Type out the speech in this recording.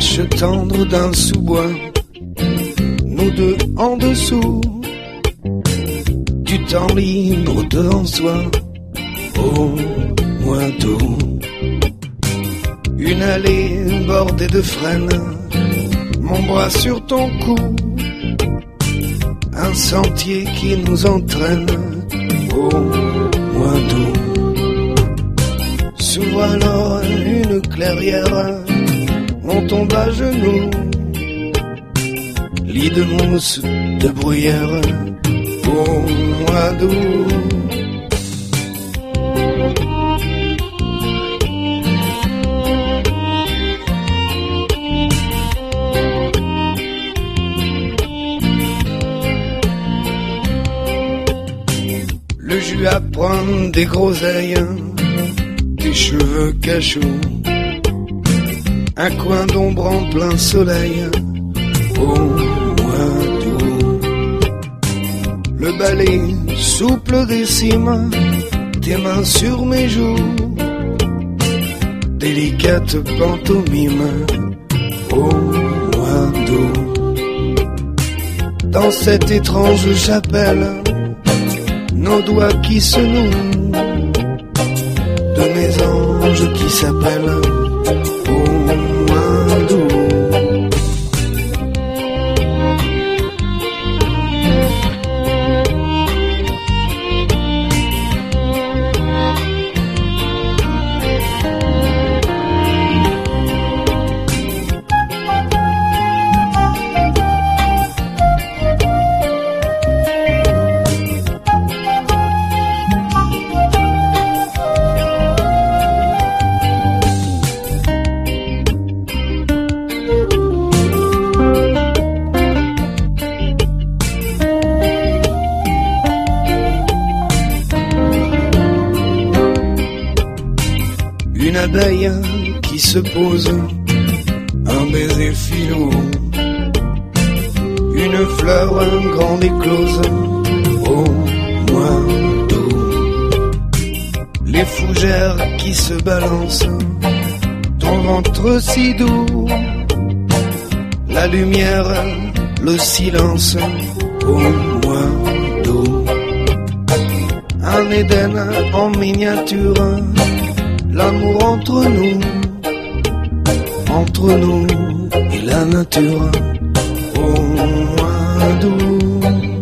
bouche tendre d'un sous-bois, nous deux en dessous, du temps libre devant soi, au moins d'eau. Une allée bordée de frênes, mon bras sur ton cou, un sentier qui nous entraîne. Au moins d'eau. S'ouvre alors une clairière, on tombe à genoux, lit de mousse, de bruyère, au mois d'août. Le jus à prendre des groseilles, des cheveux cachous, un coin d'ombre en plein soleil, au mois d'août. Le balai souple des cimes, tes mains sur mes joues, délicate pantomime, au mois d'août. Dans cette étrange chapelle, nos doigts qui se nouent, de mes anges qui s'appellent abeille qui se pose, un baiser filou, une fleur grande éclose, au mois d'août. Les fougères qui se balancent, ton ventre si doux, la lumière, le silence, au mois d'août. Un Éden en miniature l'amour entre nous, entre nous et la nature, au moins doux.